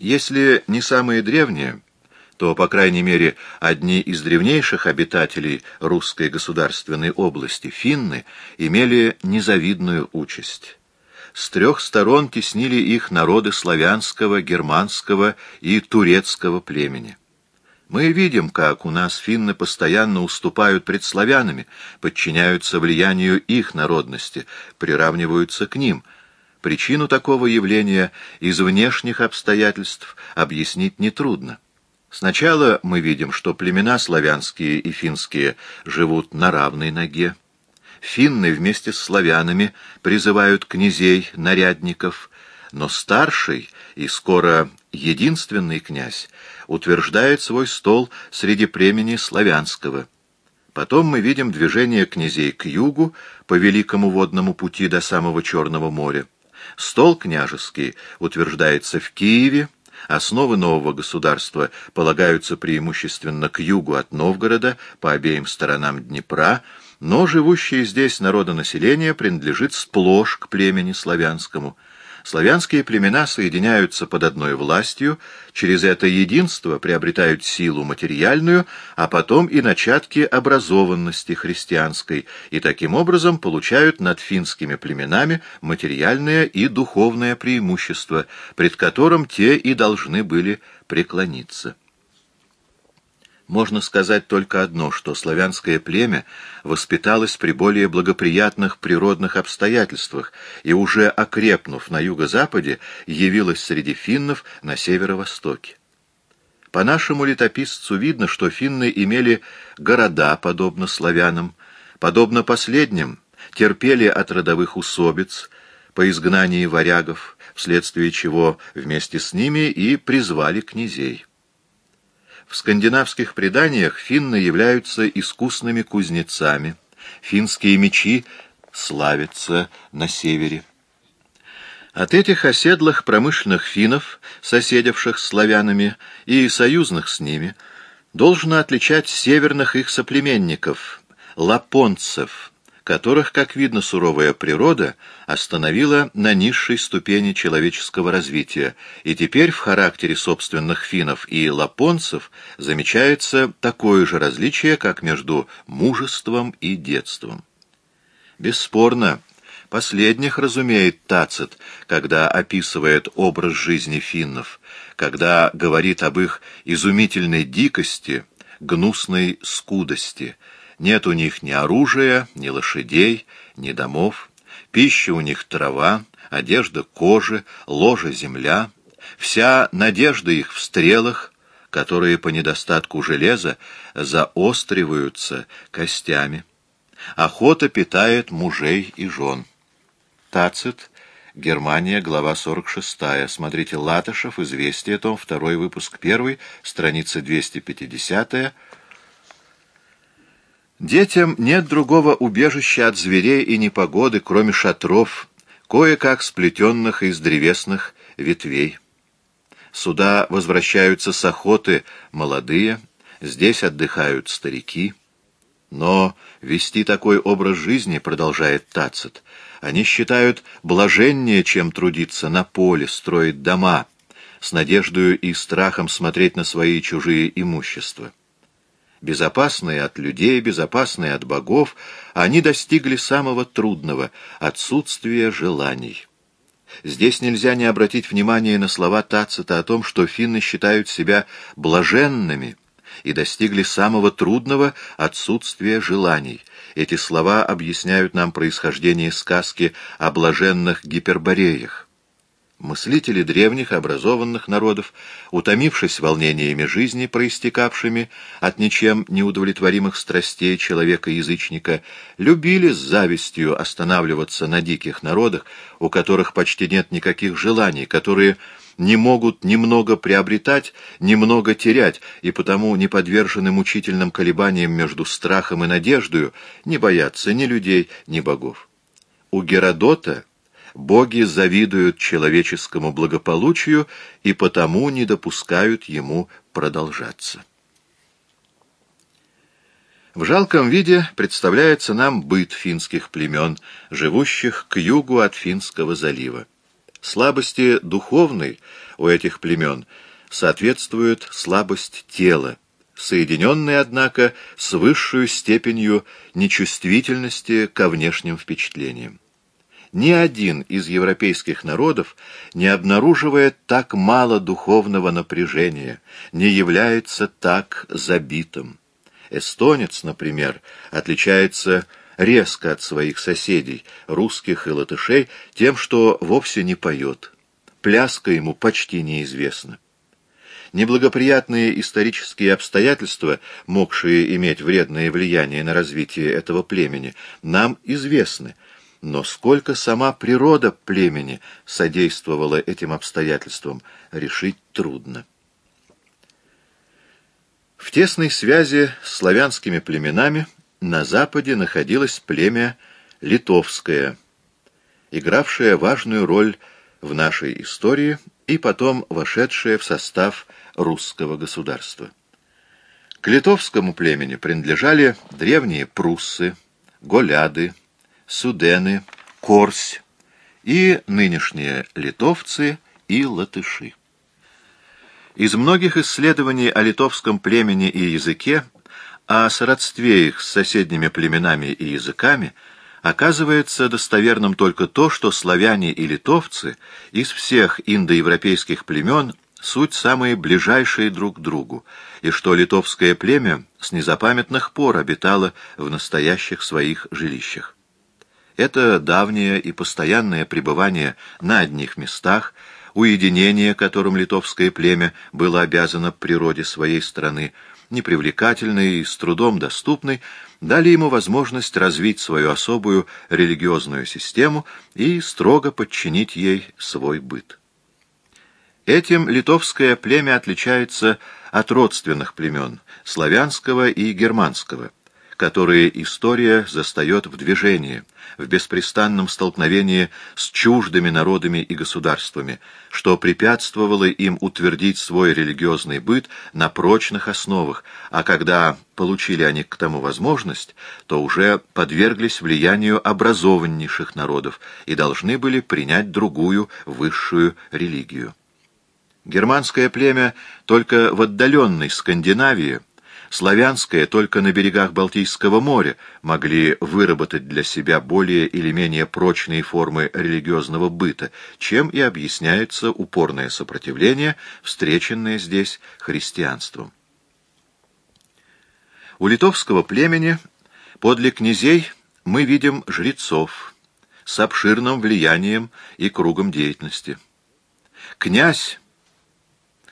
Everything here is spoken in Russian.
Если не самые древние, то, по крайней мере, одни из древнейших обитателей русской государственной области, финны, имели незавидную участь. С трех сторон теснили их народы славянского, германского и турецкого племени. Мы видим, как у нас финны постоянно уступают пред славянами, подчиняются влиянию их народности, приравниваются к ним. Причину такого явления из внешних обстоятельств объяснить нетрудно. Сначала мы видим, что племена славянские и финские живут на равной ноге. Финны вместе с славянами призывают князей, нарядников, но старший и скоро единственный князь утверждает свой стол среди племени славянского. Потом мы видим движение князей к югу по великому водному пути до самого Черного моря. Стол княжеский утверждается в Киеве, Основы нового государства полагаются преимущественно к югу от Новгорода, по обеим сторонам Днепра, но живущее здесь народонаселение принадлежит сплошь к племени славянскому – Славянские племена соединяются под одной властью, через это единство приобретают силу материальную, а потом и начатки образованности христианской, и таким образом получают над финскими племенами материальное и духовное преимущество, пред которым те и должны были преклониться. Можно сказать только одно, что славянское племя воспиталось при более благоприятных природных обстоятельствах и, уже окрепнув на юго-западе, явилось среди финнов на северо-востоке. По нашему летописцу видно, что финны имели города, подобно славянам, подобно последним, терпели от родовых усобиц по изгнании варягов, вследствие чего вместе с ними и призвали князей. В скандинавских преданиях финны являются искусными кузнецами. Финские мечи славятся на севере. От этих оседлых промышленных финнов, соседевших с славянами и союзных с ними, должно отличать северных их соплеменников, лапонцев, которых, как видно, суровая природа остановила на низшей ступени человеческого развития, и теперь в характере собственных финнов и лапонцев замечается такое же различие, как между мужеством и детством. Бесспорно, последних разумеет Тацит, когда описывает образ жизни финнов, когда говорит об их изумительной дикости, гнусной скудости — нет у них ни оружия, ни лошадей, ни домов. Пища у них трава, одежда кожи, ложа земля. Вся надежда их в стрелах, которые по недостатку железа заостриваются костями. Охота питает мужей и жен. Тацит, Германия, глава 46. Смотрите Латышев, Известие, том 2, выпуск 1, страница 250 Детям нет другого убежища от зверей и непогоды, кроме шатров, кое-как сплетенных из древесных ветвей. Сюда возвращаются с охоты молодые, здесь отдыхают старики. Но вести такой образ жизни, продолжает Тацит, они считают блаженнее, чем трудиться на поле, строить дома, с надеждою и страхом смотреть на свои чужие имущества безопасные от людей, безопасные от богов, они достигли самого трудного — отсутствия желаний. Здесь нельзя не обратить внимание на слова Тацита о том, что финны считают себя блаженными и достигли самого трудного отсутствия желаний. Эти слова объясняют нам происхождение сказки о блаженных гипербореях. Мыслители древних образованных народов, утомившись волнениями жизни, проистекавшими от ничем неудовлетворимых страстей человека-язычника, любили с завистью останавливаться на диких народах, у которых почти нет никаких желаний, которые не могут немного приобретать, немного терять, и потому не подвержены мучительным колебаниям между страхом и надеждою, не боятся ни людей, ни богов. У Геродота боги завидуют человеческому благополучию и потому не допускают ему продолжаться. В жалком виде представляется нам быт финских племен, живущих к югу от Финского залива. Слабости духовной у этих племен соответствует слабость тела, соединенная, однако, с высшей степенью нечувствительности ко внешним впечатлениям. Ни один из европейских народов не обнаруживает так мало духовного напряжения, не является так забитым. Эстонец, например, отличается резко от своих соседей, русских и латышей, тем, что вовсе не поет. Пляска ему почти неизвестна. Неблагоприятные исторические обстоятельства, могшие иметь вредное влияние на развитие этого племени, нам известны, но сколько сама природа племени содействовала этим обстоятельствам, решить трудно. В тесной связи с славянскими племенами на западе находилось племя литовское, игравшее важную роль в нашей истории и потом вошедшее в состав русского государства. К литовскому племени принадлежали древние пруссы, голяды, судены, корсь и нынешние литовцы и латыши. Из многих исследований о литовском племени и языке, о сродстве их с соседними племенами и языками, оказывается достоверным только то, что славяне и литовцы из всех индоевропейских племен суть самые ближайшие друг к другу, и что литовское племя с незапамятных пор обитало в настоящих своих жилищах. Это давнее и постоянное пребывание на одних местах, уединение, которым литовское племя было обязано природе своей страны, непривлекательный и с трудом доступный, дали ему возможность развить свою особую религиозную систему и строго подчинить ей свой быт. Этим литовское племя отличается от родственных племен, славянского и германского, которые история застает в движении, в беспрестанном столкновении с чуждыми народами и государствами, что препятствовало им утвердить свой религиозный быт на прочных основах, а когда получили они к тому возможность, то уже подверглись влиянию образованнейших народов и должны были принять другую, высшую религию. Германское племя только в отдаленной Скандинавии, славянское только на берегах Балтийского моря могли выработать для себя более или менее прочные формы религиозного быта, чем и объясняется упорное сопротивление, встреченное здесь христианством. У литовского племени подле князей мы видим жрецов с обширным влиянием и кругом деятельности. Князь